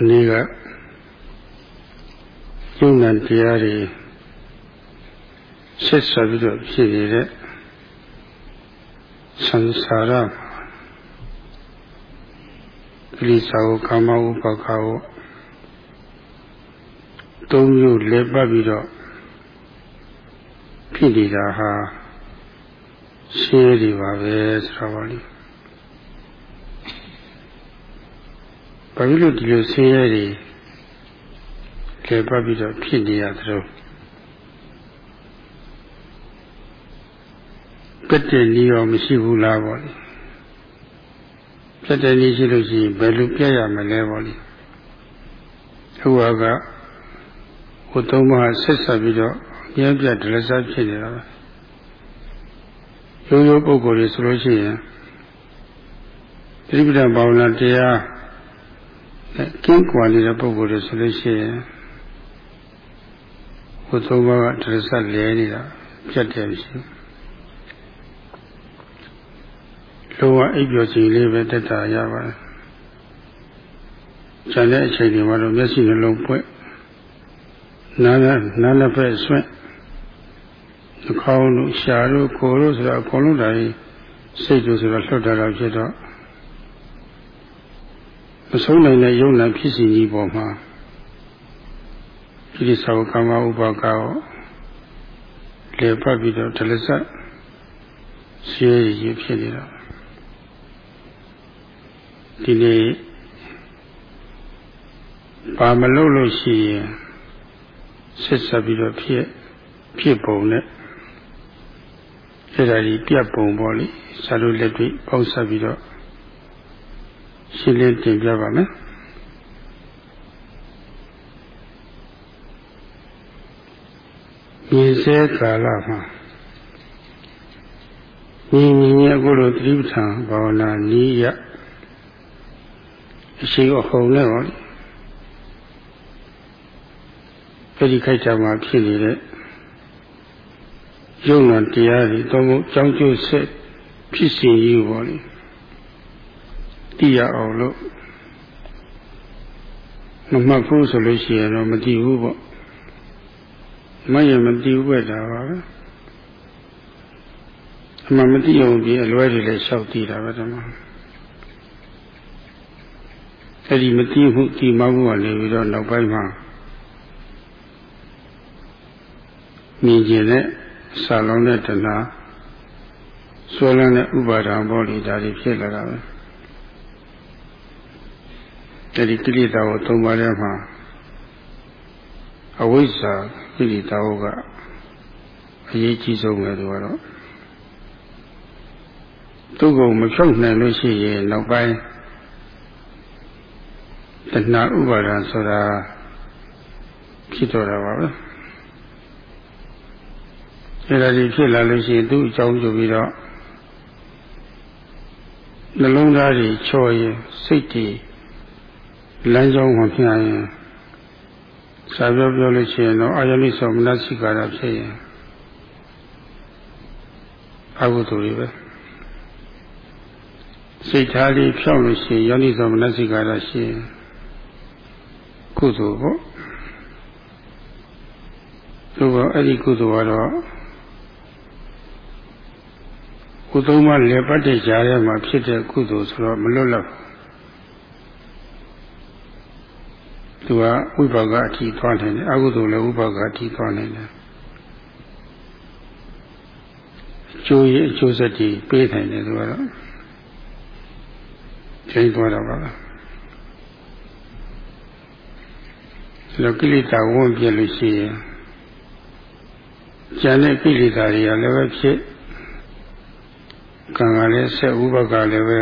မနေ့ကယုံနာတရားတွေဆက်ဆက်ပြီးတော့ဖြစ်နေတဲ့သံဃာရကိလေသာကိုကာမဥပါကကိုသုံးမျိုးလဲပတ်ပြီးတော့ဖြစ်နေတာဟာရှင်းရည်ပါပဲဆိုတော့ပါလိ ဘာဖြစ်လို့ဒီလိုဆင်းရဲတွေလဲပတ်ပြီးတော့ဖြစ်နေရသလဲပြတ်တဲ့နည်းရောမရှိဘူးလားပေါ့လေပြတ်တဲ့နည်းရှိလို့ရှိရင်ဘယ်လိုပြရမလဲပေါ့လေအခုကဟိုသုံးပါးဆက်ဆက်ပြီးတော့ပြင်းပြဒလစဖြစ်နေတာပဲရိုးရိုးပုဂ္ဂိုလ်တွေဆိုလို့ရှိရင်တိပ္ပံဘာဝနာတရား ကင်းကွာနေတဲ့ပုဂ္ဂိုလ်တွေဆိုလို့ရှိရင်ဟိုသုံးပါးကဒလစလဲနေတာပြတ်တယ်ရှိလုံးဝအိပ်ပျော်ခြင်းလေးပဲတက်တာရပါတယ်။ကျန်တဲ့အချိန်တွေမှာတော့မျက်စိနှလုံးပွင့်နားနဲ့နားနဲ့ဖက်ဆွင့်နှာခေါင်းတို့ရှာတို့ကိုယ်တို့ဆိုတာအကုန်လုံးတိုင်းစိတ်တို့ဆိုတော့လှုပ်တာတော့ဖြစ်တော့ မဆုံးနိုင်တဲ့ယုံနာဖြစ်စီကြီးပေါ်မှာဒီသောကာမဥပါကောလေပတ်ပြီးတော့ဒလစက်ရှင်းရည်ဖြစ်နေတာဒီနေ့ဘာမလုပ်လို့ရှိရင်ဆက်ဆက်ပြီးတော့ဖြစ်ဖြစ်ပုံနဲ့အဲ့ဒါကြီးပြတ်ပုံပေါ့လေဇာတို့လက်တွေ့ပေါင်းဆက်ပြီးတော့ ရှင်းလင်းတင်ပြပါမယ်မြေစဲကာလမှာညီညီအခုလိုသတိပဋ္ဌာန်ဘာဝနာနည်းရအရှိအဟုန်နဲ့ပေါ့အဲ့ဒီခိုက်တာမှာဖြစ်နေတဲ့ယုံနာတရားတွေတော့မို့ကြောင်းကျိုးဆက်ဖြစ်စီရေးပေါ့လေ သိရအောင်လို့မမှတ်ဘူးဆိုလို့ရှိရင်တော့မသိဘူးပေါ့မရမသိဘူးပဲဒါပါပဲအမှမသိအောင်ဒီအလွဲတွေလည်းလျှောက်သိတာပဲဓမ္မအဲ့ဒီမသိမှုဒီမမှုကနေပြီးတော့နောက်ပိုင်းမှာမြင်ကျင်တဲ့စာလုံးတဲ့တဏှာဆွဲလန်းတဲ့ဥပါဒံဘောလိဒါတွေဖြစ်လာတာပဲ အဲ့ဒီကိလေသာကိုသုံးပါးထဲမှာအဝိဇ္ဇာကိလေသာကအရေးကြီးဆုံးပဲသူကတော့သူ့ကိုမဖြုတ်နိုင်လို့ရှိရင်နောက်ပိုင်းတဏှာဥပါဒံဆိုတာဖြစ်တော့တာပါပဲအဲ့ဒါကြီးဖြစ်လာလို့ရှိရင်သူ့အကြောင်းကြပြီးတော့နှလုံးသားကြီးချော်ရင်စိတ်ကြီး လမ်းကြောင်းမှာဖြစ်ရင်စာပြောပြောလို့ရှိရင်တော့အာယမိသောမနစိကာရဖြစ်ရင်အကုသိုလ်တွေပဲစိတ်ထားလေးဖြောင်းလို့ရှိရင်ယောနိသောမနစိကာရရှိရင်ကုသိုလ်ပေါ့သူကအဲ့ဒီကုသိုလ်ကတော့ကုသိုလ်မှလည်းပတ်တဲ့ကြားထဲမှာဖြစ်တဲ့ကုသိုလ်ဆိုတော့မလွတ်လပ် သူကဝိပါကအထီးသွားနိုင်တယ်အကုသိုလ်လည်းဝိပါကအထီးသွားနိုင်တယ်ကျိုးရဲ့အကျိုးဆက်တွေပေးနိုင်တယ်သူကတော့ချိန်သွားတော့ပါလားလောကိလေသာဝန်ပြလို့ရှိရင်ဉာဏ်နဲ့ကိလေသာတွေကလည်းပဲဖြစ်ကံကလည်းဆက်ဥပကလည်းပဲ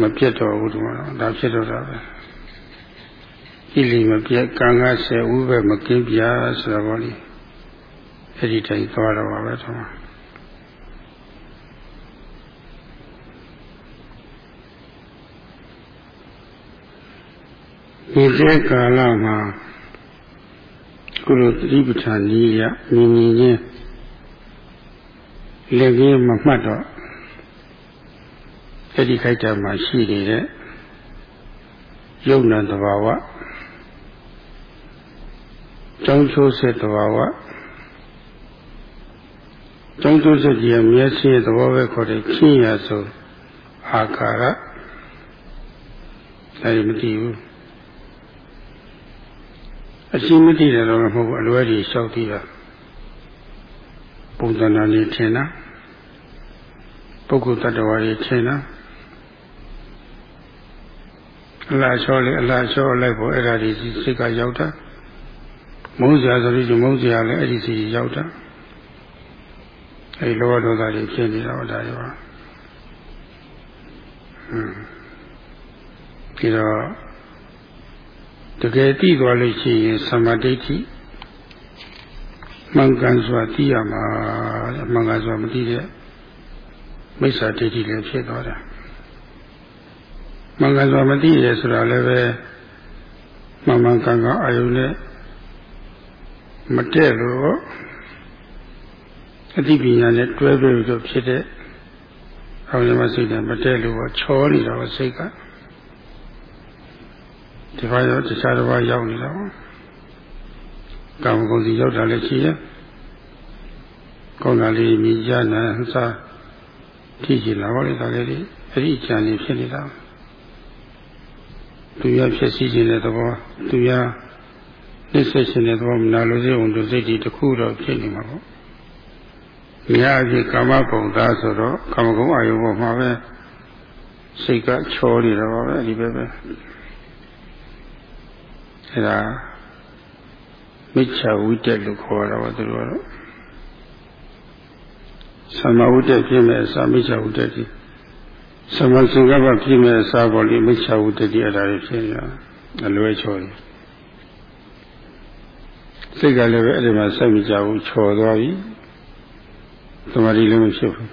မပြတ်တော့ဘူးဒီမှာဒါဖြစ်တော့တာပဲ ကိလေမပြတ်ကံကဆက်ဥပမကင်းပြဆိုတော့ဗောလေအဲ့ဒီတိုင်သွားတော့ပါပဲတော့ဒီတဲ့ကာလမှာကုလိုသတိပဋ္ဌာန်ကြီးရမြင်မြင်ချင်းလက်ကြီးမမှတ်တော့အဲ့ဒီခိုက်တာမှာရှိနေတဲ့ယယုံနာတဘာဝ ကျောင်းချိုးစစ်တဘာဝကျောင်းချိုးစစ်ကြီးရဲ့မျက်စိရဲ့သဘောပဲခေါ်တဲ့ချင်းရဆိုအာခါရအဲဒီမတည်ဘူးအရှိမတည်တယ်တော့မဟုတ်ဘူးအလွဲကြီးလျှောက်တည်တာပုံသဏ္ဍာန်ကြီးထင်တာပုဂ္ဂိုလ်တ attva ကြီးထင်တာအလားချောလေအလားချောလိုက်ဖို့အဲ့ဒါဒီစိတ်ကရောက်တာ မုန်းစရာဆိုပြီးမုန်းစရာလည်းအဲ့ဒီစီရောက်တာအဲ့ဒီလောဘဒေါသတွေဖြစ်နေတာဟောဒါရောဟွန်းဒီတော့တကယ်သိသွားလို့ရှိရင်သမာဓိဋ္ဌိမှန်ကန်စွာသိရမှာမှန်ကန်စွာမသိတဲ့မိစ္ဆာဒိဋ္ဌိလည်းဖြစ်သွားတာမှန်ကန်စွာမသိရဆိုတာလည်းပဲမှန်မှန်ကန်ကန်အာယုနဲ့ မတည့်လို့အသိပညာနဲ့တွဲတွဲပြီးတော့ဖြစ်တဲ့အောင်ရမစိတ်နဲ့မတည့်လို့ချောနေတာပဲစိတ်ကဒီဘာရောတခြားတစ်ပါးရောက်နေတာပေါ့ကာမဂုဏ်စီရောက်တာလည်းရှိရဲ့ကောင်းတာလေးမြည်ကြနာစားထိချင်လာပါလေဒါလေးအဲ့ဒီအချမ်းလေးဖြစ်နေတာသူရဖြစ်စီခြင်းတဲ့သဘောသူရ နှိစ္စခြင်းတဲ့သဘောမနာလိုစိတ်ဝင်တို့စိတ်ဒီတစ်ခုတော့ဖြစ်နေမှာပေါ့။ညာအဖြစ်ကာမဂုဏ်သားဆိုတော့ကာမဂုဏ်အာယုဘောမှာပဲစိတ်ကချောနေတော့ပဲဒီပဲပဲ။အဲဒါမိစ္ဆာဝိတက်လို့ခေါ်တာပါသူတို့ကတော့သမဝိတက်ဖြစ်မဲ့အစာမိစ္ဆာဝိတက်ကြီးသမစင်္ကပ္ပဖြစ်မဲ့အစာပေါ်လေးမိစ္ဆာဝိတက်ကြီးအဲ့ဒါတွေဖြစ်နေတာအလွဲချောတယ် စိတ်ကလည်းပဲအဲ့ဒီမှာစိုက်မကြဘူးချော်သွားပြီသမာဓိလည်းမဖြစ်ဘူး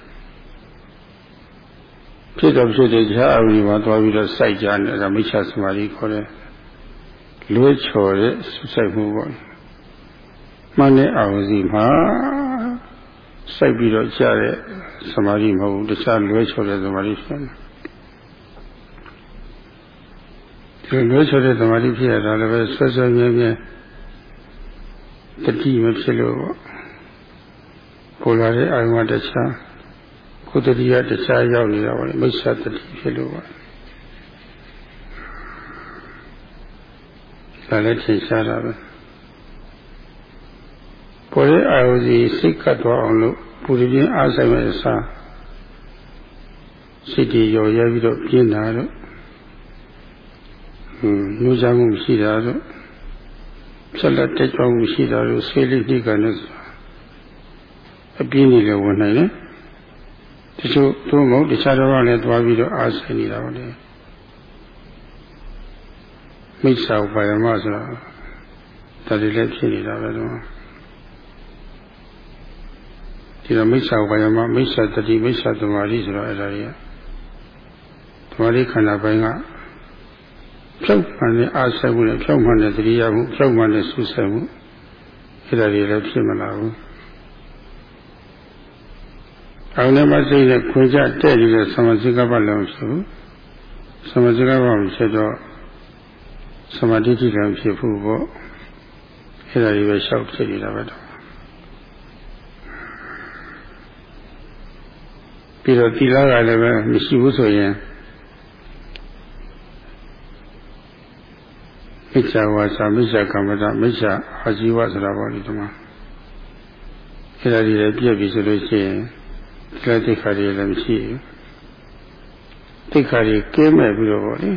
ဖြစ်တော့ဖြစ်တဲ့ခြားအဝိမှာသွားပြီးတော့စိုက်ကြတယ်ဒါမိစ္ဆာသမာဓိခေါ်တယ်လွဲချော်တဲ့စိုက်မှုပေါ့မှန်တဲ့အာဝစီမှာစိုက်ပြီးတော့ကြားတဲ့သမာဓိမဟုတ်ဘူးတခြားလွဲချော်တဲ့သမာဓိဖြစ်တယ်ဒီလွဲချော်တဲ့သမာဓိဖြစ်ရတာလည်းပဲဆွဆွမြဲမြဲ တတိမဖြစ်လို့ပေါ့ပေါ်လာတဲ့အာယုံတခြားကိုယ်တတိယတခြားရောက်နေတာပေါ့လေမိစ္ဆာတတိဖြစ်လို့ပေါ့ဒါလည်းထင်ရှားတာပဲပေါ်တဲ့အာယုစီစိတ်ကတ်သွားအောင်လို့ပူရင်းအားဆိုင်မဲ့အစားစိတ်ကြီးရော်ရဲပြီးတော့ပြင်းတာတော့ဟွန်းညှိုးချမှုရှိတာတော့ ဖြက်လက်တက်ကြွမှုရှိတာလို့ဆေးလေးနှိကန်လို့အပြင်းကြီးလည်းဝင်နိုင်တယ်တချို့သူ့မဟုတ်တခြားတော့လည်းသွားပြီးတော့အားဆိုင်နေတာပါလေမိစ္ဆာဥပါယမဆိုတာဒါတွေလည်းဖြစ်နေတာပဲတော့ဒီတော့မိစ္ဆာဥပါယမမိစ္ဆာတတိမိစ္ဆာသမာဓိဆိုတော့အဲ့ဒါတွေကသမာဓိခန္ဓာပိုင်းက ဖြုတ်မှန်တဲ့အားဆက်မှုနဲ့ဖြုတ်မှန်တဲ့သတိရမှုဖြုတ်မှန်တဲ့ဆူဆက်မှုအဲ့ဒါတွေလည်းဖြစ်မလာဘူးအောင်နဲ့မစိတ်နဲ့ခွင်ကြတဲ့နေတဲ့သမစိကပ္ပလည်းမရှိဘူးသမစိကပ္ပမရှိတော့သမာဓိတိလည်းဖြစ်ဖို့ပေါ့အဲ့ဒါတွေပဲရှောက်ဖြစ်နေတာပဲတော့ပြီးတော့တိလာကလည်းပဲမရှိဘူးဆိုရင် မိစ္ဆာဝါစာမိစ္ဆာကမ္မတာမိစ္ဆာအာဇီဝဆိုတာပေါ့ဒီမှာအဲ့ဒါတွေလည်းပြည့်ပြီဆိုလို့ရှိရင်ဒီလိုတိခါတွေလည်းမရှိဘူးတိခါတွေကင်းမဲ့ပြီးတော့ပေါ့လေ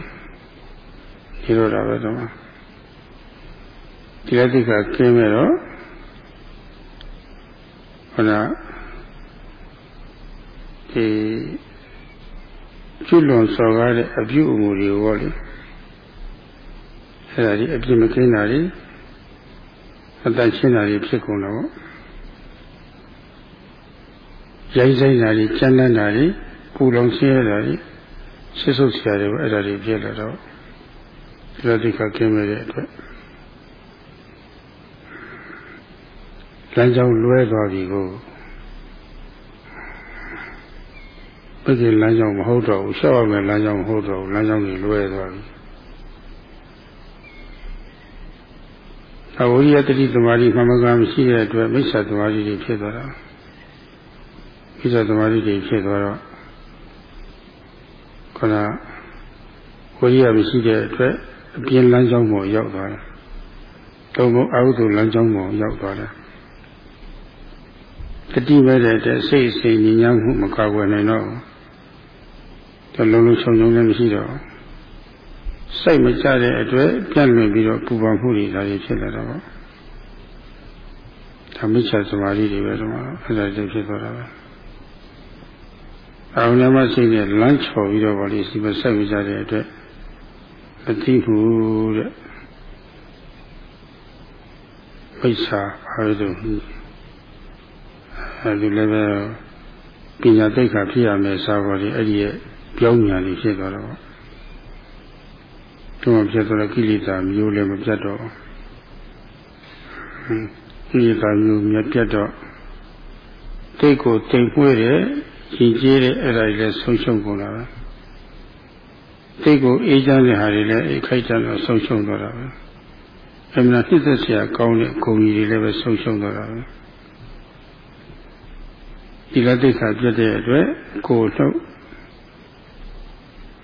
ဒီလိုတာပဲတော့ဒီလိုတိခါကင်းမဲ့တော့ဟောနာဒီကျွလွန်စော်ကားတဲ့အပြုအမူတွေပေါ့လေ အဲ့ဒါဒီအပြစ်မကင်းတာတွေအတန်ရှင်းတာတွေဖြစ်ကုန်တော့ရိုက်ဆိုင်တာတွေကြမ်းတမ်းတာတွေပူလောင်ဆင်းရဲတာတွေဆစ်ဆုပ်ဆရာတွေအဲ့ဒါတွေဖြစ်လာတော့ဒီလိုတိခကင်းမဲ့တဲ့အတွက်လမ်းကြောင်းလွဲသွားပြီကိုဘယ်ကလမ်းကြောင်းမဟုတ်တော့ဘူးရှောက်ရမယ်လမ်းကြောင်းမဟုတ်တော့ဘူးလမ်းကြောင်းကြီးလွဲသွားပြီ အဝိရိယတတိသမารိမမကမရှိတဲ့အတွက်မိစ္ဆာသမารိတွေဖြစ်သွားတာမိစ္ဆာသမารိတွေဖြစ်သွားတော့ခဏဝိရိယမရှိတဲ့အတွက်အပြင်းလမ်းကြောင်းပေါ်ရောက်သွားတယ်။သုံးဖို့အဟုသူလမ်းကြောင်းပေါ်ရောက်သွားတယ်။တတိမဲ့တဲ့စိတ်စိတ်ညဉ့်ညမ်းမှုမကောက်ွယ်နိုင်တော့တလုံးလုံးချုံချုံလည်းမရှိတော့ စိတ်မကြတဲ့အတွက်ပြန့်လွင်ပြီးတော့ပူပန်မှုတွေဒါတွေဖြစ်လာတော့ဒါမိစ္ဆာသမာဓိတွေပဲတော့အဲ့ဒါတွေဖြစ်သွားတာပဲအောင်နမစိတ်နဲ့လမ်းချော်ပြီးတော့ဗောလေစီမစိတ်မကြတဲ့အတွက်မသိဘူးတဲ့မိစ္ဆာဘာလို့အဲဒီလည်းပဲပညာသိက္ခာဖြစ်ရမယ်ဆိုတော့ဒီအဲ့ဒီရဲ့ပြောင်းညာလေးဖြစ်သွားတော့ သူ့မှာဖြစ်သွားတဲ့ကိလေသာမျိုးလည်းမပြတ်တော့ကိလေသာမျိုးမြတ်ပြတ်တော့တိတ်ကိုတိမ်ပွေးတယ်ရှင်ကျေးတဲ့အဲ့ဒါကြီးလည်းဆုံးရှုံးကုန်တာပဲစိတ်ကိုအေးချမ်းတဲ့ဟာတွေလည်းအိခိုက်ချမ်းတော့ဆုံးရှုံးသွားတာပဲအမှန်နှစ်သက်စရာကောင်းတဲ့ဂုဏ်ကြီးတွေလည်းပဲဆုံးရှုံးသွားတာပဲဒီလက်သိက္ခာပြတ်တဲ့အတွက်ကိုယ်နှုတ်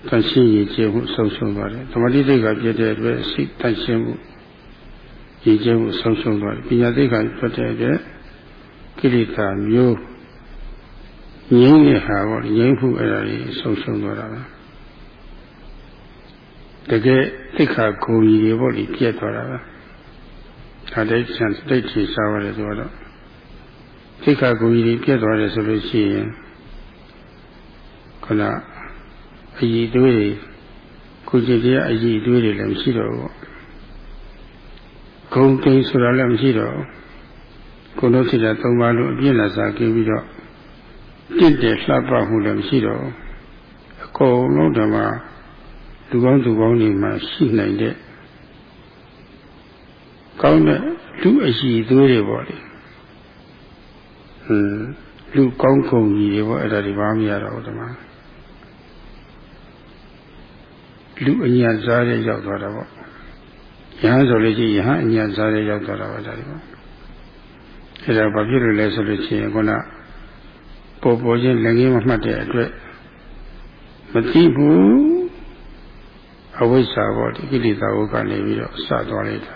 တန်ရှင်းရည်ကျေမှုဆုံးရှုံးသွားတယ်သမာဓိသိက္ခာပြတ်တဲ့အတွက်စိတ်တန်ရှင်းမှုရည်ကျေမှုဆုံးရှုံးသွားတယ်ပညာသိက္ခာပြတ်တဲ့အတွက်ကိလေသာမျိုးငြိမ်းတဲ့ဟာပေါ့ငြိမ်းမှုအဲ့ဒါကြီးဆုံးရှုံးသွားတာပဲတကယ်သိက္ခာကိုယ်ကြီးတွေပေါ့လေပြည့်သွားတာပဲဒါတိတ်ဆန်တိတ်ချီစားရတယ်ဆိုတော့သိက္ခာကိုယ်ကြီးတွေပြည့်သွားတယ်ဆိုလို့ရှိရင်ခဏ အည်သွေးတွေကိုကြည့်ကြအည်သွေးတွေလည်းမရှိတော့ဘူးဂုံတိန်ဆိုတာလည်းမရှိတော့ကိုလို့ဖြစ်တဲ့သုံးပါးလို့အပြည့်နဲ့စားကြည့်ပြီးတော့တင့်တယ်လှပမှုလည်းမရှိတော့အကုန်လုံးဓမ္မလူကောင်းသူကောင်းတွေမှာရှိနိုင်တဲ့ကောင်းတဲ့လူအရှိသွေးတွေပေါ့လေဟွန်းလူကောင်းကုန်ကြီးတွေပေါ့အဲ့ဒါဒီဘာမှမရတော့ဘူးဓမ္မ လူအညာစားတဲ့ရောက်သွားတာပေါ့ယဟန်ဆိုလို့ရှိရင်ယဟန်အညာစားတဲ့ရောက်သွားတာပါဒါဒီပေါ့အဲ့ဒါဘာဖြစ်လို့လဲဆိုလို့ရှိရင်ခုနပေါ်ပေါ်ချင်းလည်းငင်းမမှတ်တဲ့အတွက်မသိဘူးအဝိဇ္ဇာပေါ့ဒီကိလေသာဝကနေပြီးတော့စသွားလိုက်တာ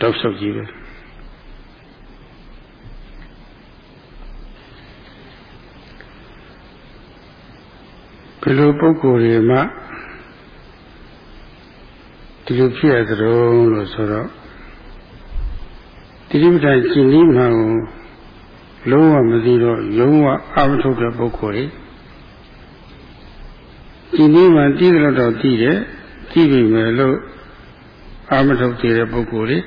တောက်ဆုပ်ကြီးပဲဘယ်လိုပုံကိုယ်တွေမှ ဒီလိုဖြစ်ရသလိုလို့ဆိုတော့တိရိပ္ပံကျင့်ပြီးမှကိုလုံးဝမသိတော့ယုံဝအမထုတ်တဲ့ပုဂ္ဂိုလ်တွေဒီနေ့မှတည်ကြတော့တည်တယ်တည်ပြီမယ်လို့အာမထုတ်သေးတဲ့ပုဂ္ဂိုလ်တွေ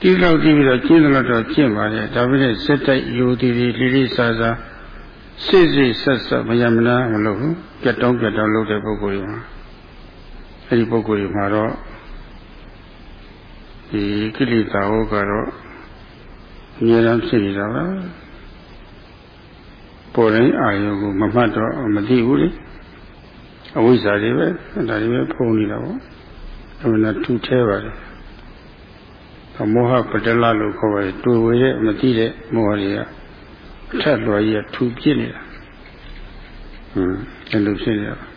တည်တော့တည်ပြီးတော့ကျင့်တော့တော့ကျင့်ပါလေဒါပေမဲ့စက်တိုက်ယူတည်တည်လေးလေးစားစားစိတ်စိတ်ဆက်ဆက်မယမနာမလုပ်ဘူးပြတ်တောင်းပြတ်တောင်းလုပ်တဲ့ပုဂ္ဂိုလ်တွေမှာ အဲဒီပုဂ္ဂိုလ်တွေမှာတော့ဒီကိလေသာဟုတ်ကတော့အများအားဖြစ်နေတာပါပေါ်တိုင်းအာယုကိုမမှတ်တော့မသိဘူးလေအဝိဇ္ဇာတွေပဲဒါတွေပဲဖုံးနေတာပေါ့အမှန်ထူထဲပါတယ်မောဟပတလလို့ခေါ်ပါတယ်တွေ့ဝေတဲ့မသိတဲ့မောဟတွေကအထက်လွှာကြီးကထူပြစ်နေတာဟွန်းအဲ့လိုဖြစ်နေတာ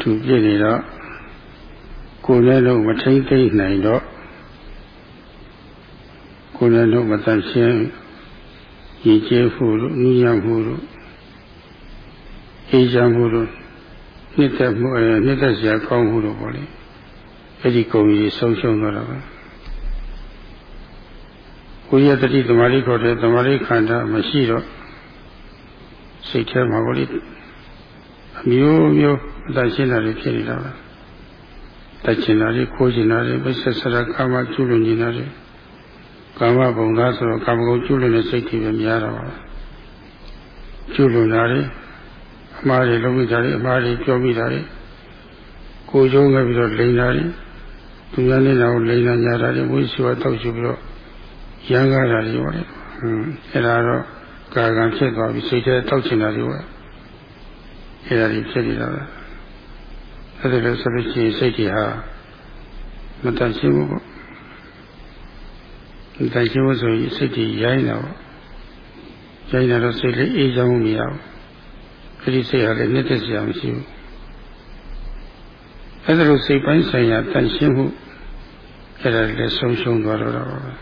ထူပြစ်နေတော့ကိုယ်လည်းလုံးမထိမ့်သိမ့်နိုင်တော့ကိုယ်လည်းလုံးမတန်ရှင်းရည်ကျဲဖို့လို့နည်းရမှုလို့အေးချမ်းမှုလို့နှစ်သက်မှုအဲနှစ်သက်စရာကောင်းမှုလို့ပေါ့လေအဲ့ဒီကုံကြီးဆုံးရှုံးသွားတာပဲကိုရတတိသမာဓိခေါ်တဲ့သမာဓိခန္ဓာမရှိတော့စိတ်ထဲမှာပေါ့လေ အမျိုးမျိုးအတရှင်းတာတွေဖြစ်နေတာပဲတက်ချင်တာတွေခိုးချင်တာတွေပစ္စစရကာမကျွလွန်နေတာတွေကာမဘုံသားဆိုတော့ကာမဂုဏ်ကျွလွန်တဲ့စိတ်တွေပဲများတာပါကျွလွန်တာတွေအမှားတွေလုံးဝကြတယ်အမှားတွေပြောမိတာတွေကိုယ်ကျုံးခဲ့ပြီးတော့လိန်တာတွေသူများနေတာကိုလိန်တာညာတာတွေဝိသုဝတောက်ရှုပြီးတော့ရမ်းကားတာတွေပေါ့လေဟွန်းအဲ့ဒါတော့ကာကံဖြစ်သွားပြီစိတ်ထဲတောက်ချင်တာတွေပေါ့ အဲ့ဒါတွေဖြစ်နေတာပဲအဲ့ဒါလို့ဆိုလို့ရှိရင်စိတ်တွေဟာမတန်ရှင်းဘူးပေါ့မတန်ရှင်းဘူးဆိုရင်စိတ်တွေရိုင်းတာပေါ့ရိုင်းတာတော့စိတ်လေးအေးချမ်းမှုမရဘူးအဲ့ဒီစိတ်ဟာလည်းနှစ်သက်စရာမရှိဘူးအဲ့ဒါလို့စိတ်ပိုင်းဆိုင်ရာတန်ရှင်းမှုအဲ့ဒါလည်းဆုံးရှုံးသွားတော့တာပါပဲ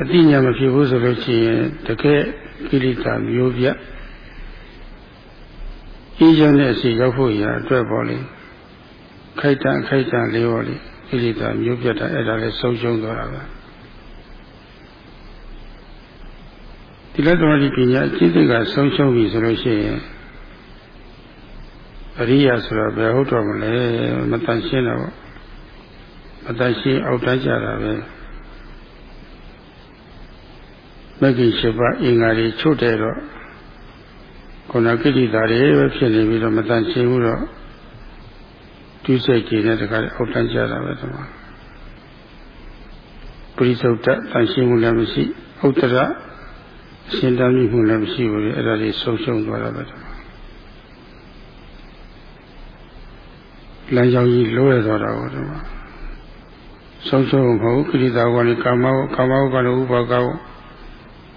အတိညာမဖြစ်ဘူးဆိုလို့ရှိရင်တကယ်ကိလေသာမျိုးပြ အေးချမ်းတဲ့အစီရောက်ဖို့ရာအတွက်ပေါ့လေခိုက်တန်ခိုက်တန်လေးပေါ့လေကိလေသာမျိုးပြတာအဲ့ဒါလည်းဆုံးရှုံးသွားတာပဲဒီလက်တော်ဒီပညာအကျင့်တွေကဆုံးရှုံးပြီဆိုလို့ရှိရင်အရိယာဆိုတော့ဘယ်ဟုတ်တော့မလဲမတန်ရှင်းတော့မတန်ရှင်းအောက်တန်းကြတာပဲမဂ္ဂင်၈ပါးအင်္ဂါတွေချုပ်တယ်တော့ ခုနကိဋ္တာတွေပဲဖြစ်နေပြီးတော့မတန်ရှင်းဘူးတော့သူစိတ်ကြီးနဲ့တခါအောက်တန်းကြတာပဲဒီမှာပရိသုတ်တတန်ရှင်းမှုလည်းမရှိဥတ္တရအရှင်းတမ်းမှုလည်းမရှိဘူးလေအဲ့ဒါလေးဆုံးရှုံးသွားတာပဲဒီမှာလမ်းကြောင်းကြီးလိုးရသွားတာကိုဒီမှာဆုံးရှုံးမဟုတ်ကိရိတာကလည်းကာမဝကာမဝကလည်းဥပကော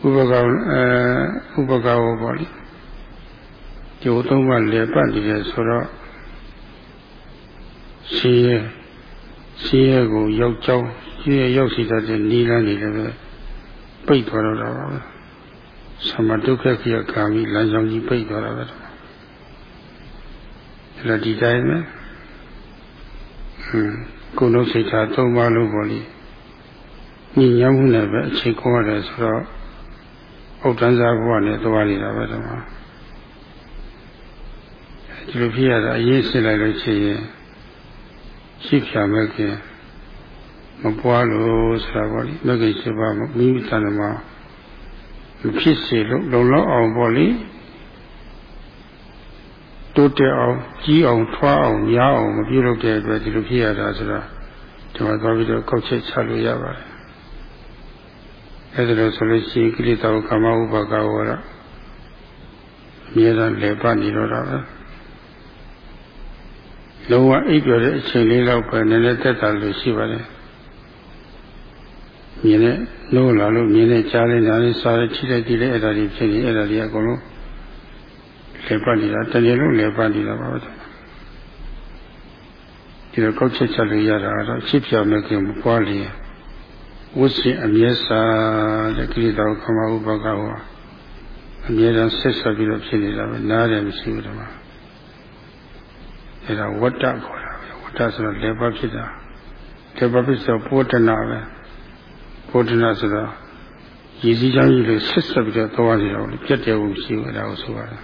ဥပကောအဲဥပကောပေါ့လေ ဒီဥသုံးပါလေပတ်နေတယ်ဆိုတော့ရှိရရှိရကိုရောက်ကြောင်းရှိရရောက်စီတဲ့နီးလန်းနေတယ်ပဲပိတ်သွားတော့တာပါပဲသမဒုက္ခခိယကာမိလမ်းကြောင်းကြီးပိတ်သွားတာပဲအဲ့ဒါဒီတိုင်းပဲဟွန်းကိုယ်လုံးစိတ်ထားသုံးပါလို့ပေါ့လေညီညွတ်မှုနဲ့ပဲအချိန်ခေါ်ရတယ်ဆိုတော့ဥဒ္ဒန်းစားဘဝနဲ့သွားနေတာပဲတော့ ဒီလိုဖြစ်ရတာအရေးစစ်လိုက်လို့ရှိရင်ရှိဖြာမဲ့ခင်မပွားလို့ဆိုတာပေါ့လေမဂ္ဂင်7ပါးမိမိတဏ္ဍမှာမဖြစ်စေလို့လုံလောက်အောင်ပေါ့လေတိုးတက်အောင်ကြီးအောင်ထွားအောင်ညားအောင်မပြုလုပ်တဲ့အတွက်ဒီလိုဖြစ်ရတာဆိုတာဒီမှာသွားပြီးတော့ကောက်ချက်ချလို့ရပါတယ်အဲဒါလို့ဆိုလို့ရှိရင်ကိလေသာကာမဥပါကဝရအမြဲတမ်းလေပတ်နေတော့တာပဲ လုံးဝအိပ်ပျော်တဲ့အချိန်လေးလောက်ပဲနည်းနည်းတက်တာလို့ရှိပါတယ်မြင်နဲ့လို့လာလို့မြင်နဲ့ကြားလိုက်တာလေးစားရချိလိုက်ကြည့်လိုက်အဲ့ဒါကြီးဖြစ်နေအဲ့ဒါကြီးအကုန်လုံးလေပတ်နေတာတကယ်လို့လေပတ်နေတာပါပဲဒီတော့ကောက်ချက်ချက်လို့ရတာတော့ရှစ်ပြောင်းမဲ့ခင်မပွားလျင်ဝိစီအမျက်စာတဲ့ကိလေသာခမဥပကဟောအမြဲတမ်းဆက်ဆက်ပြီးတော့ဖြစ်နေတာပဲနားတယ်မရှိဘူးတော့ အဲဒါဝတ္တခေါ်တာပဲဝတ္တဆိုတော့လေပတ်ဖြစ်တာလေပတ်ဖြစ်ဆိုပိုးတနာပဲပိုးတနာဆိုတော့ရည်စည်းချောင်းကြီးလို့ဆက်ဆက်ပြီးတော့သွားနေတော့ပြတ်တယ်ဘူးရှိဘူးအဲဒါကိုဆိုရတာ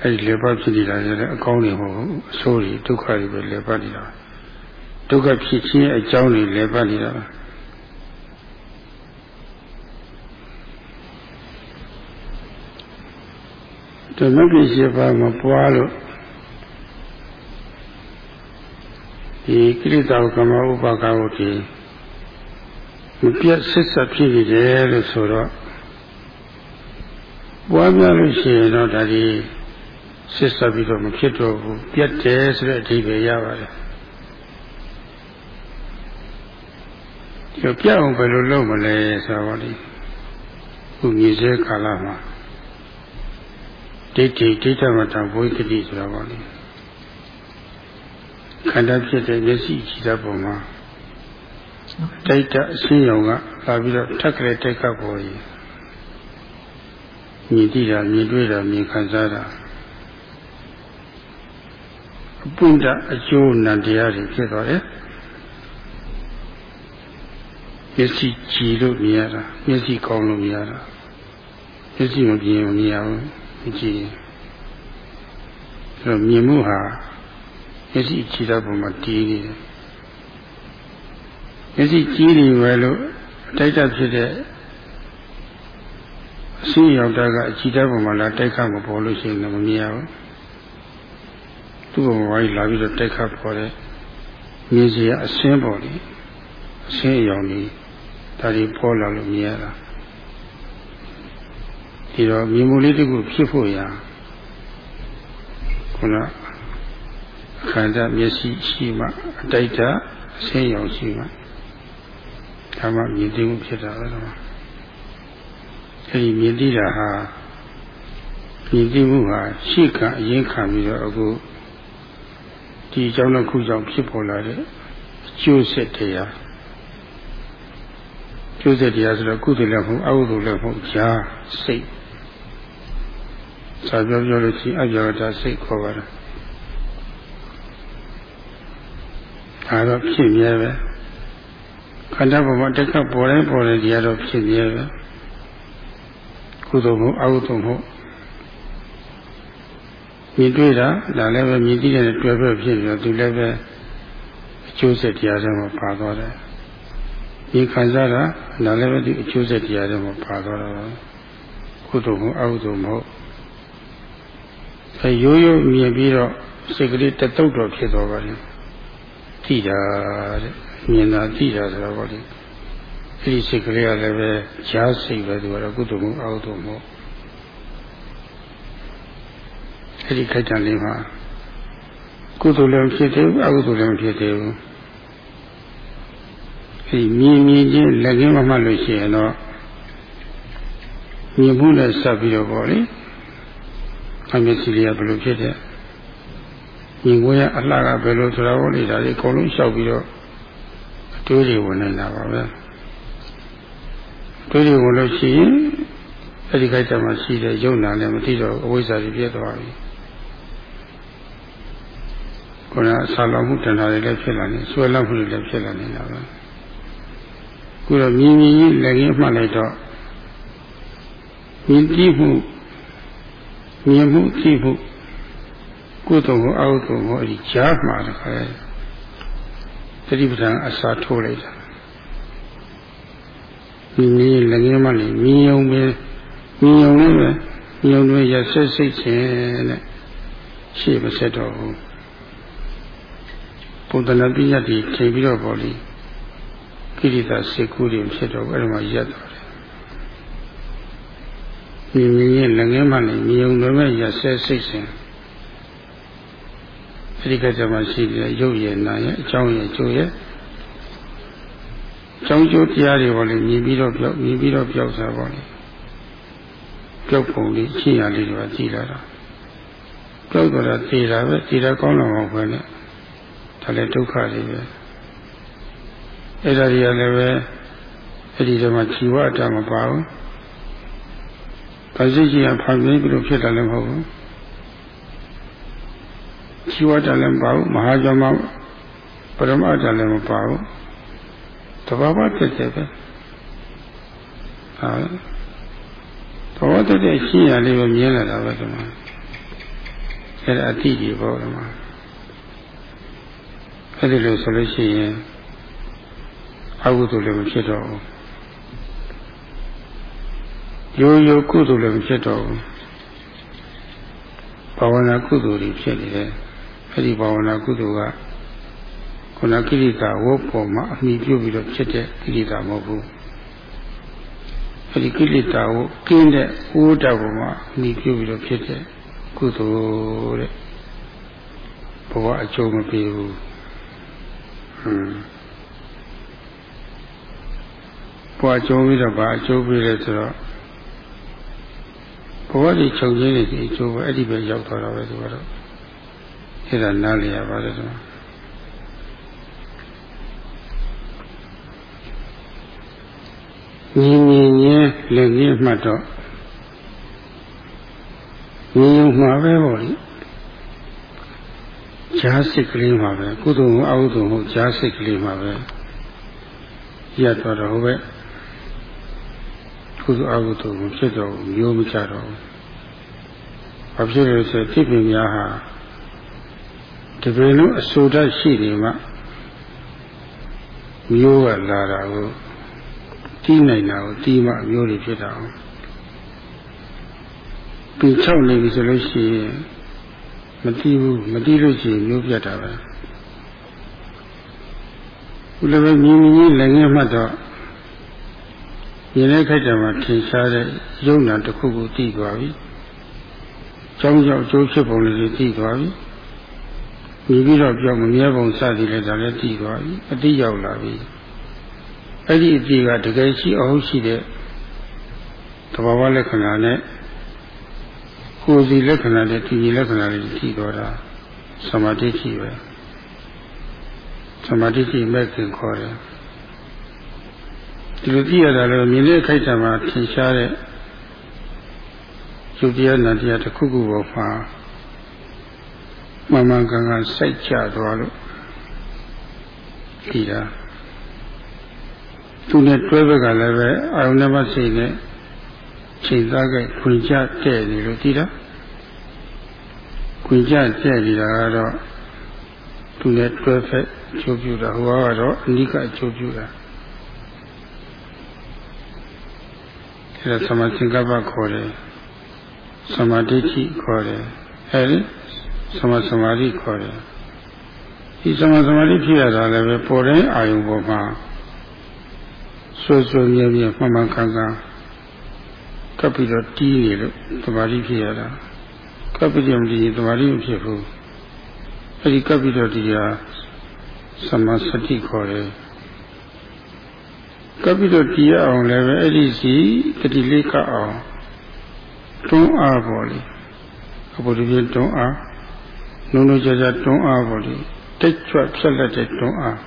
အဲ့ဒီလေပတ်ဖြစ်နေတာလည်းအကောင်းတွေမဟုတ်ဘူးအဆိုးတွေဒုက္ခတွေပဲလေပတ်နေတာဒုက္ခဖြစ်ခြင်းအကြောင်းတွေလေပတ်နေတာ ဓမ္မကိရှိပါမပွားလို့ဒီကိရိတာကမ္မဥပါကဝတိမပြတ်ဆက်ဆက်ဖြစ်နေတယ်လို့ဆိုတော့ပွားများလို့ရှိရင်တော့ဒါဒီဆက်ဆက်ပြီးတော့မဖြစ်တော့ဘူးပြတ်တယ်ဆိုတဲ့အဓိပ္ပာယ်ရပါတယ်ဒီပြတ်အောင်ဘယ်လိုလုပ်မလဲဆိုတော့ဒီခုမြည်စေကာလမှာ ဒိဋ္ဌိဒိဋ္ဌမတံဘုဒ္ဓတိဆိုတာပါလေခန္ဓာဖြစ်တဲ့မျက်စိကြည့်တဲ့ပုံမှာတိုက်တအရှင်းရောင်ကလာပြီးတော့ထက်ကလေးတိုက်ကပေါ်ရင်မြင်သိတာမြင်တွေ့တာမြင်ခံစားတာအပုဒ္ဒအကျိုးနံတရားတွေဖြစ်သွားတယ်မျက်စိကြည်လို့မြင်ရတာမျက်စိကောင်းလို့မြင်ရတာမျက်စိမပြင်းမမြင်ရဘူး ကြည့်အဲ့မြင်မှုဟာမျက်စိကြည်တဲ့ပုံမှာတည်နေတယ်မျက်စိကြည်နေပဲလို့အတိုက်တဖြစ်တဲ့အဆင်းရောက်တာကအကြည်တဲ့ပုံမှာလာတိုက်ခတ်မပေါ်လို့ရှိရင်လည်းမမြင်ရဘူးသူ့ဘဝကြီးလာပြီးတော့တိုက်ခတ်ပေါ်တဲ့မြင်စီရအဆင်းပေါ်လေအဆင်းအယောင်ကြီးဒါဒီပေါ်လာလို့မြင်ရတာ ဒီတော့မြင်မှုလေးတခုဖြစ်ဖို့ရာခုနခန္ဓာမျက်စိရှိမှအတိုက်တာအဆင်းရောင်ရှိမှဒါမှမြင်သိမှုဖြစ်တာပဲတော့အဲဒီမြင်သိတာဟာမြင်သိမှုဟာရှိကအရင်ခံပြီးတော့အခုဒီအကြောင်းတစ်ခုကြောင့်ဖြစ်ပေါ်လာတဲ့အကျိုးဆက်တရားကျိုးဆက်တရားဆိုတော့ကုသိုလ်လည်းမဟုတ်အကုသိုလ်လည်းမဟုတ်ဈာစိတ် စာပြောပြောလို့ရှိရင်အကြောတာစိတ်ခေါ်ပါတော့ဒါတော့ဖြစ်မြဲပဲခန္ဓာဘဝတစ်ခါပေါ်တိုင်းပေါ်တိုင်းတရားတော့ဖြစ်မြဲပဲကုသိုလ်မဟုတ်အကုသိုလ်မဟုတ်မြင်တွေ့တာဒါလည်းပဲမြင်သိတဲ့တွေ့ပဲဖြစ်ပြီးတော့သူလည်းပဲအကျိုးဆက်တရားတွေမှာပါသွားတယ်ဒီခံစားတာဒါလည်းပဲဒီအကျိုးဆက်တရားတွေမှာပါသွားတာကုသိုလ်မဟုတ်အကုသိုလ်မဟုတ် အဲရိုးရိုးမြင်ပြီးတော့စိတ်ကလေးတတုတ်တော်ဖြစ်သွားပါလိမ့်သိတာတဲ့မြင်တာသိတာဆိုတော့ဗောလေအဲဒီစိတ်ကလေးကလည်းပဲဈာစိတ်ပဲသူကတော့ကုသိုလ်မဟုတ်အကုသိုလ်မဟုတ်အဲဒီခိုက်တံလေးမှာကုသိုလ်လည်းဖြစ်သေးဘူးအကုသိုလ်လည်းဖြစ်သေးဘူးဒီမြင်မြင်ချင်းလက်ကင်းမမှတ်လို့ရှိရင်တော့မြင်မှုနဲ့ဆက်ပြီးတော့ပေါ့လေ အမျက်စီလေးကဘယ်လိုဖြစ်တဲ့မြင်ကိုရအလှကဘယ်လိုဆိုတာပေါ့လေဒါလေးအကုန်လုံးလျှောက်ပြီးတော့အတွေးတွေဝင်နေတာပါပဲတွေးတွေဝင်လို့ရှိရင်အဲ့ဒီခိုက်တံမှာရှိတဲ့ယုံနာလည်းမသိတော့အဝိဇ္ဇာကြီးပြည့်သွားပြီခုနဆာလောင်မှုတဏှာတွေလည်းဖြစ်လာနေဆွဲလန်းမှုတွေလည်းဖြစ်လာနေတာပဲခုတော့မြင်မြင်ကြီးလည်းကြီးမှတ်လိုက်တော့မြင်ကြည့်မှု မြင်မှုကြည့်မှုကုသိုလ်ကိုအကုသိုလ်ကိုအဒီကြားမှာတခါတတိပဌာန်အစာထိုးလိုက်တာမြင်မြင်လည်းကြီးမှလည်းမြင်ုံပဲမြင်ုံလည်းပဲမြင်ုံတွေရဆက်စိတ်ခြင်းတဲ့ရှေ့မဆက်တော့ဘူးပုံတဏပညာတိချိန်ပြီးတော့ပေါ့လေကိရိတာစေကူတွေဖြစ်တော့အဲ့ဒါမှရက်သွားတယ် မြင်မြင်လည်းငယ်မှလည်းမြင်ုံလည်းပဲရဆက်စိတ်စဉ်အဲ့ဒီကကြမှာရှိတယ်ရုပ်ရည်နာရဲ့အကြောင်းရဲ့ကျိုးရဲ့ကြောင်းကျိုးတရားတွေပေါ့လေမြင်ပြီးတော့ပြောက်မြင်ပြီးတော့ပြောက်စားပေါ့လေပြောက်ပုံလေးရှင်းရလေးတွေကြည်လာတာပြောက်တော့တာသိတာပဲသိတာကောင်းတော့မဟုတ်ဘူးနဲ့ဒါလည်းဒုက္ခတွေပဲအဲ့ဒါတွေကလည်းပဲအဲ့ဒီတော့မှခြေဝအတ္တမပါဘူး ဒါစိတ်ကြီးကဖန်ပြီးပြီးလို့ဖြစ်တယ်လည်းမဟုတ်ဘူးခြေဝတ္တလည်းမပါဘူးမဟာဇမပရမတ္တလည်းမပါဘူးတဘာဝဖြစ်တယ်ပဲဟာတဘာဝတည်းရှိရလေးပဲမြင်လာတာပဲဒီမှာအဲ့ဒါအတိကြီးပေါ့ဒီမှာအဲ့ဒီလိုဆိုလို့ရှိရင်အကုသိုလ်လည်းမဖြစ်တော့ဘူး ရိုးရိုးကုသိုလ်လည်းမဖြစ်တော့ဘူးဘာဝနာကုသိုလ်တွေဖြစ်နေတယ်အဲ့ဒီဘာဝနာကုသိုလ်ကခုနကိရိတာဝတ်ပေါ်မှာအမိပြုပြီးတော့ဖြစ်တဲ့ကိရိတာမဟုတ်ဘူးအဲ့ဒီကိရိတာဝတ်ကင်းတဲ့ဝိုးတောက်ပေါ်မှာအမိပြုပြီးတော့ဖြစ်တဲ့ကုသိုလ်တဲ့ဘဝအကျိုးမပေးဘူးပွားကျုံပြီးတော့ဗာအကျိုးပေးလဲဆိုတော့ ဘဝကြီးချုပ်ချင်းနေဒီအကျိုးပဲအဲ့ဒီပဲရောက်သွားတာပဲသူကတော့အဲ့ဒါနားလည်ရပါတယ်ဆိုညီညီချင်းလည်းကြီးမှတ်တော့ညီညမှာပဲပေါ့လေဈာစိတ်ကလေးမှာပဲကုသိုလ်မှုအကုသိုလ်မှုဈာစိတ်ကလေးမှာပဲရသွားတော့ဟုတ်ပဲ ကုသိုလ်အကုသိုလ်မှုဖြစ်တော့မျိုးမကြတော့ဘူးဘာဖြစ်လို့ဆိုတိပင်များဟာတပင်လုံးအဆိုတတ်ရှိနေမှမျိုးကလာတာကိုတီးနိုင်တာကိုတီးမှမျိုးတွေဖြစ်တာအောင်ပြီး၆နေပြီဆိုလို့ရှိရင်မတီးဘူးမတီးလို့ရှိရင်မျိုးပြတ်တာပဲဘုလည်းပဲမြင်မြင်လည်းငယ်မှတ်တော့ မြင်တဲ့ခိုက်တယ်မှာထင်ရှားတဲ့ယုံနာတစ်ခုကိုသိသွားပြီကြောင်းကြောင့်အကျိုးဖြစ်ပုံလေးတွေသိသွားပြီမြည်ပြီးတော့ပြောင်းမမြဲပုံစသည်လည်းဒါလည်းသိသွားပြီအတိရောက်လာပြီအဲ့ဒီအတိကတကယ်ရှိအောင်ရှိတဲ့သဘာဝလက္ခဏာနဲ့ကိုယ်စီလက္ခဏာနဲ့တည်ကြည်လက္ခဏာတွေသိသွားတာသမာဓိရှိပဲသမာဓိရှိမဲ့ခင်ခေါ်တယ် ဒီလိုကြည့်ရတာလည်းမြင်တဲ့ခိုက်တံမှာထင်ရှားတဲ့ယုတ်တရားနာတရားတစ်ခုခုပေါ်မှာမမှန်ကန်ကန်စိုက်ကြသွားလို့ဒီတာသူနဲ့တွဲဘက်ကလည်းပဲအာယုန်နမစိတ်နဲ့ချိန်သားကခွင်ကြတဲ့နေလို့ဒီတာခွင်ကြတဲ့နေတာကတော့သူနဲ့တွဲဖက်အကျိုးပြုတာဟိုကတော့အနိကအကျိုးပြုတာ ဒါသမာသင်္ကပ္ပခေါ်တယ်သမာဓိဋ္ဌိခေါ်တယ်အဲဒီသမာသမာဓိခေါ်တယ်ဒီသမာသမာဓိဖြစ်ရတာလည်းပဲပေါ်တဲ့အာယုံပေါ်မှာဆွဆွမြဲမြဲမှန်မှန်ကန်ကန်ကပ်ပြီးတော့တီးနေလို့သမာဓိဖြစ်ရတာကပ်ပြီးတော့ဒီသမာဓိမဖြစ်ဘူးအဲဒီကပ်ပြီးတော့ဒီဟာသမာစတိခေါ်တယ် ကပ်ပြီးတော့တီးရအောင်လည်းပဲအဲ့ဒီစီတတိလေးကအောင်တွန်းအားပေါ်လေအဘုဒ္ဓပြတွန်းအားလုံးလုံးကြကြတွန်းအားပေါ်လေတိတ်ချွတ်ဖြက်လက်တဲ့တွန်းအား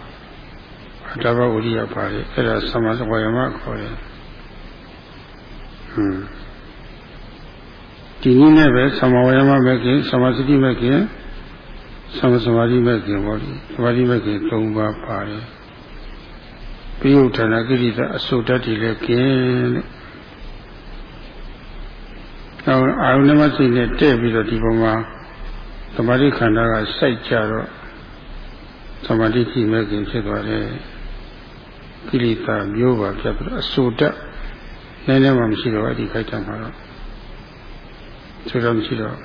အတဘဝရိယပါလေအဲ့ဒါသမာဝါယမခေါ်တယ်ဟွန်းဒီနည်းနဲ့ပဲသမာဝါယမမဲ့ခင်သမာစတိမဲ့ခင်သမာသမာဓိမဲ့ခင်ပေါ့လေသမာဓိမဲ့ခင်၃ပါးပါတယ် ပိယုဌာဏကိရိတာအစုတ္တတိလည်းကင်းလို့နောက်အာယုန်နမစိတ်နဲ့တဲ့ပြီးတော့ဒီပုံမှာသမာဓိခန္ဓာကစိုက်ကြတော့သမာဓိကြည့်မဲ့ခင်ဖြစ်သွားတယ်ကိလေသာမျိုးပါပြတ်ပြီးအဆိုတတ်နည်းနည်းမှမရှိတော့အဲ့ဒီခိုက်တံမှာတော့ဆိုတော့မရှိတော့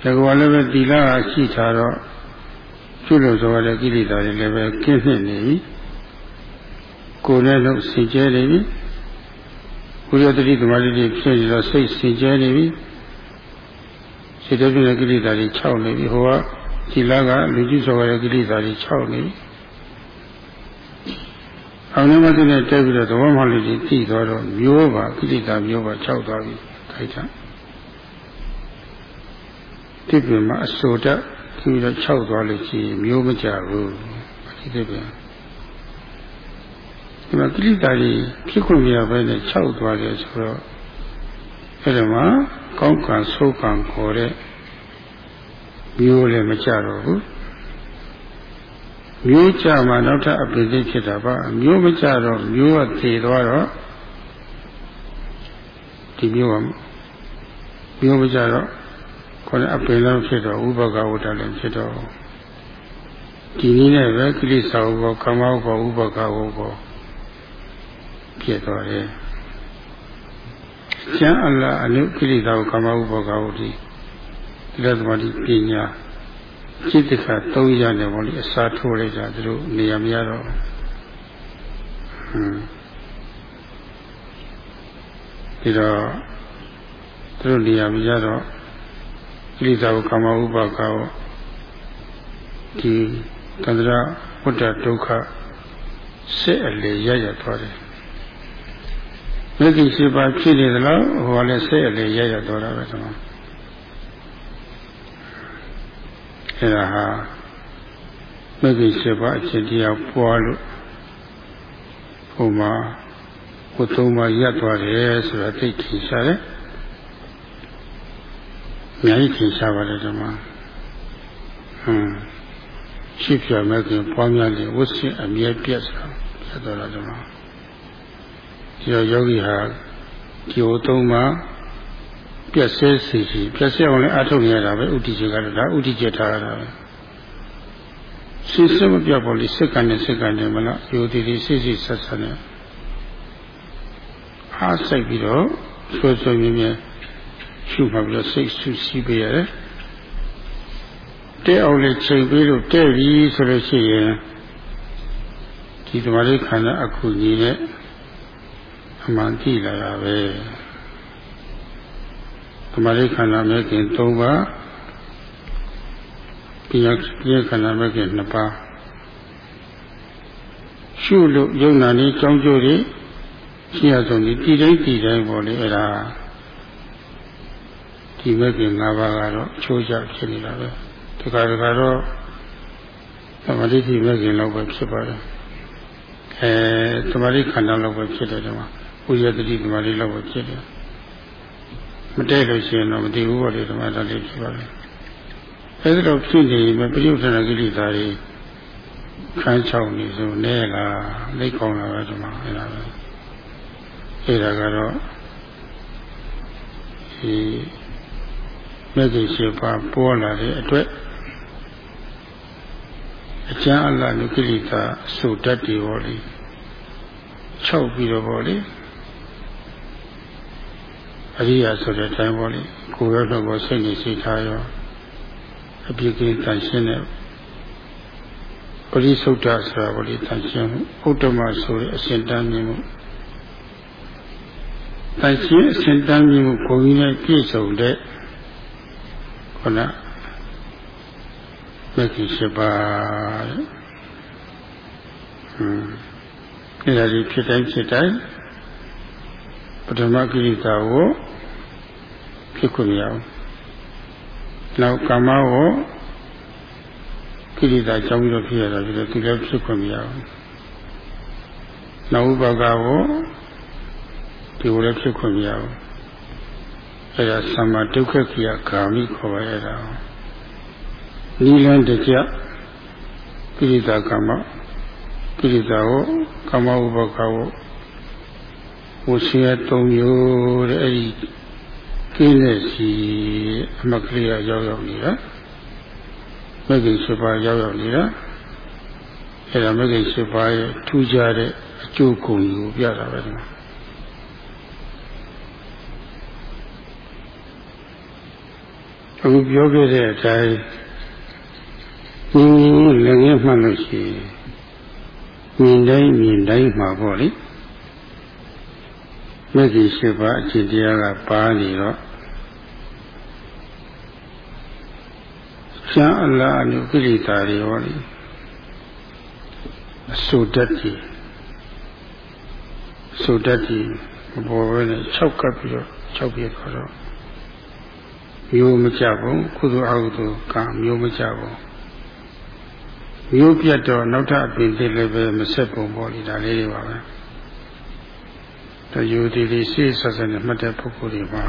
ဒီကောလည်းပဲတီလာရှိထားတော့ ကျွလို့ဆိုရတဲ့ကိလေသာတွေလည်းပဲကင်းဖြစ်နေပြီကိုယ်နဲ့လို့စင်ကြဲနေပြီကုရတတိသမာဓိတွေဖြစ်ပြီးတော့စိတ်စင်ကြဲနေပြီစိတ်တည်းပြတဲ့ကိလေသာတွေ၆နေပြီဟိုကဒီလကလူကြီးဆိုရတဲ့ကိလေသာတွေ၆နေပြီအောင်နေမတဲ့နဲ့တက်ပြီးတော့သဘောမှလေးကြီးသိသွားတော့မျိုးပါကိလေသာမျိုးပါ၆သွားပြီခိုက်တာဒီပြင်မှာအစိုးတ ပြီးတော့၆သွားလို့ရှိရင်မျိုးမကြဘူးဒီဒီပြင်ဒီမှာကိလေသာတွေဖြစ်ခွင့်မရဘဲနဲ့၆သွားတယ်ဆိုတော့အဲ့ဒါမှာကောင်းကံဆိုးကံခေါ်တဲ့မျိုးလည်းမကြတော့ဘူးမျိုးကြမှာနောက်ထပ်အပင်သိဖြစ်တာပါမျိုးမကြတော့မျိုးကသေသွားတော့ဒီမျိုးကမျိုးမကြတော့ ခေါ်တဲ့အပင်လည်းဖြစ်တော့ဥပကဝတ္တလည်းဖြစ်တော့ဒီနည်းနဲ့ပဲကိလေသာဥပကမ္မဥပဥပကဝုပဖြစ်သွားတယ်ကျမ်းအလားအနုကိလေသာကိုကမ္မဥပကဝတ္တိဒီလိုသမာဓိပညာจิตခါသုံးရနေပေါ့လေအစာထိုးလိုက်တာသူတို့နေရာမရတော့ဟွန်းဒီတော့သူတို့နေရာမရတော့ ကိလေသာကိုကမ္မဥပါကကိုဒီတန္တရာဝတ္တဒုက္ခစစ်အလေရရသွားတယ်မဂ္ဂင်ရှိပါဖြစ်နေသလားဟိုကလည်းစစ်အလေရရသွားတာပဲဒီမှာအဲ့ဒါဟာမဂ္ဂင်ရှိပါအချက်တရားပွားလို့ဟိုမှာကိုသုံးပါရပ်သွားတယ်ဆိုတာသိထင်ရှားတယ် အများကြီးထင်ရှားပါတယ်ဒီမှာဟွန်းရှိပြမဲ့ခင်ပွားများလေဝတ်ဆင်အမြဲပြတ်ဆိုတာပြတ်တော့တာဒီမှာဒီတော့ယောဂီဟာဒီဟိုသုံးပါပြတ်ဆဲစီစီပြတ်ဆဲအောင်လည်းအထုတ်နေရတာပဲဥတီချက်ကတော့ဒါဥတီချက်ထားရတာပဲစိတ်စမပြတ်ပေါ်လိစက္ကန့်နဲ့စက္ကန့်နဲ့မလားယောဒီဒီစိတ်စိတ်ဆက်ဆက်နဲ့အားစိတ်ပြီးတော့ဆွဆွမြဲမြဲ ရှုမှပြီးတော့စိတ်ဆူစီးပေးရတယ်တဲ့အောင်လေးချိန်ပြီးလို့တဲ့ပြီဆိုလို့ရှိရင်ဒီသမာဓိခန္ဓာအခုကြီးနဲ့အမှန်ကြည့်လာတာပဲသမာဓိခန္ဓာမဲ့ခင်၃ပါးပြည့်ပြည့်ခန္ဓာမဲ့ခင်2ပါးရှုလို့ယုံနာနေကြောင်းကျိုးတွေရှိရဆုံးဒီတည်တိုင်းတည်တိုင်းပေါ်လေအဲ့ဒါ ဒီမဲ့ခင်၅ပါးကတော့ချိုးချဖြစ်နေတာပဲဒီကရကတော့သမာဓိဖြစ်မဲ့ခင်လောက်ပဲဖြစ်ပါတယ်အဲသမာဓိခန္ဓာလောက်ပဲဖြစ်တယ်ဒီမှာဥရတတိသမာဓိလောက်ပဲဖြစ်တယ်မတည့်လို့ရှိရင်တော့မတည်ဘူးပေါ့လေဓမ္မတာလေးဖြစ်ပါလေအဲဒီတော့ဖြစ်နေမယ်ပရိယုထနာကိလေသာတွေခန်းချောင်းနေဆိုနဲလားလက်ကောင်းလာပဲဒီမှာအဲဒါပဲအဲဒါကတော့ဒီ မြတ်ကြီးရှိပါပေါ်လာတဲ့အတွက်အကျမ်းအလနုကိလေသာစုတတ်တယ်ပေါ့လေချုပ်ပြီးတော့ပေါ့လေအရိယာဆိုတဲ့အတိုင်းပေါ့လေကိုယ်ရတော့ဘောစိတ်နေစိတ်ထားရောအပြစ်ကင်းတန်ရှင်းတဲ့ပရိသုဒ္ဓဆိုတာပေါ့လေတန်ရှင်းမှုဥတ္တမဆိုတဲ့အရှင်တန်းမြင်မှုတန်ရှင်းအရှင်တန်းမြင်မှုကိုယ်ကြီးနဲ့ပြည့်စုံတဲ့ ခုနမဂ္ဂင်၈ပါးဟွန်းအဲ့ဒါကြီးဖြစ်တိုင်းဖြစ်တိုင်းပထမကိရိတာကိုဖြစ်ခွင့်မရဘူးနောက်ကာမကိုကိရိတာကြောင်းပြီးတော့ဖြစ်ရတာပြီးတော့သူလည်းဖြစ်ခွင့်မရဘူးနောက်ဥပါကကိုဒီလိုလည်းဖြစ်ခွင့်မရဘူး အဲဒါသမ္မာဒုက္ခခိယဂာမိခေါ်ပါရတာနိလန်းတကြကိရိတာကာမကိရိတာကိုကာမဥပါကကိုဝစီရ၃မျိုးတဲ့အဲဒီကင်းတဲ့စီအမကလေးရောက်ရောက်နေတာမဂ္ဂင်၈ပါးရောက်ရောက်နေတာအဲဒါမဂ္ဂင်၈ပါးရဲ့ထူးခြားတဲ့အကျိုးကုန်ကိုပြတာပဲဒီမှာ အခုပြောခဲ့တဲ့အတိုင်းမြင်လည်းငယ်မှတ်လို့ရှိရင်မြင်တိုင်းမြင်တိုင်းမှာပေါ့လေမဂ္ဂင်၈ပါးအကျင့်တရားကပါနေတော့ကျမ်းအလားအနုကိလေသာတွေဟောလေအဆုတတ်ကြီးအဆုတတ်ကြီးဘောပဲနဲ့၆ကပ်ပြီးတော့၆ပြတော့တော့ မျိုးမကြဘူးကုသိုလ်အကုသိုလ်ကမျိုးမကြဘူးမျိုးပြတ်တော့နောက်ထပ်အပင်တွေလည်းပဲမဆက်ပုံပေါ်လိဒါလေးတွေပါပဲတယူဒီဒီစိဆက်ဆက်နဲ့မှတ်တဲ့ပုဂ္ဂိုလ်တွေမှာ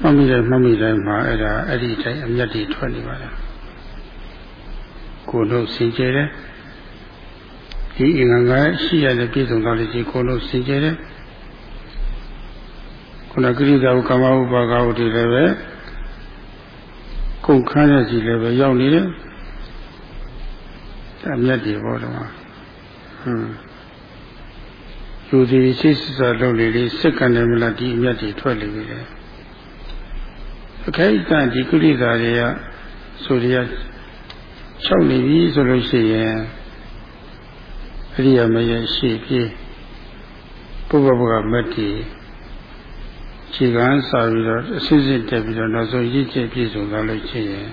မှတ်မိတယ်မှတ်မိတိုင်းမှာအဲ့ဒါအဲ့ဒီတိုင်းအမျက်တွေထွက်နေပါလားကိုယ်တို့စင်ကြယ်တယ်ဒီအင်္ဂါကရှိရတဲ့ပြည့်စုံသွားလို့ရှိကိုယ်တို့စင်ကြယ်တယ် ခုနကိရိတာကမ္မဥပါကဝတိလည်းပဲကုန်ခန်းရစီလည်းပဲရောက်နေတယ်အမျက်တွေပေါ်တော့ဟွန်းလူဒီစိတ်စလုပ်လေလေစိတ်ကနေမလားဒီအမျက်တွေထွက်လေပြီလေအခိုက်အတန့်ဒီကုလိတာတွေကဆိုရချုပ်နေပြီဆိုလို့ရှိရင်အရိယာမရဲ့ရှေ့ပြေးပုဗ္ဗဗကမတ္တိ ခြေကန်းစာပြီးတော့အစစ်စစ်တက်ပြီးတော့နောက်ဆုံးရည်ကျက်ပြည့်စုံသွားလို့ရှိရင်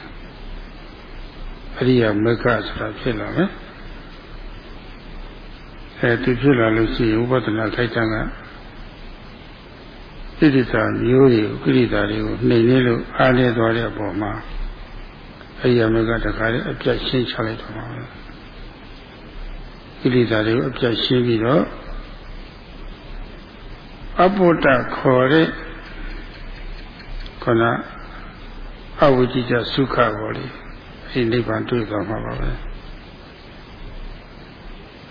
အရိယာမက္ခဆိုတာဖြစ်လာမယ်အဲသူဖြစ်လာလို့ရှိရင်ဥပဒနာခိုက်တံကဣတိသာမျိုးတွေကိုကိရိတာတွေကိုနှိမ်နေလို့အားလဲသွားတဲ့အပေါ်မှာအရိယာမကတခါလေအပြတ်ရှင်းချလိုက်တော့မှာပဲကိရိတာတွေကိုအပြတ်ရှင်းပြီးတော့အပုတ္တခေါ်တဲ့ ခန္ဓာအဝိจิตသုခပေါ်လေအဲဒီနိဗ္ဗာန်တွေ့သွားမှာပါပဲ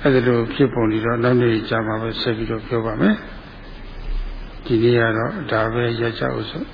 အဲဒီလိုဖြစ်ပုံဒီတော့နောက်နေ့ကြာမှာပဲဆက်ပြီးတော့ပြောပါမယ်ဒီနေ့ကတော့ဒါပဲရကြအောင်ဆို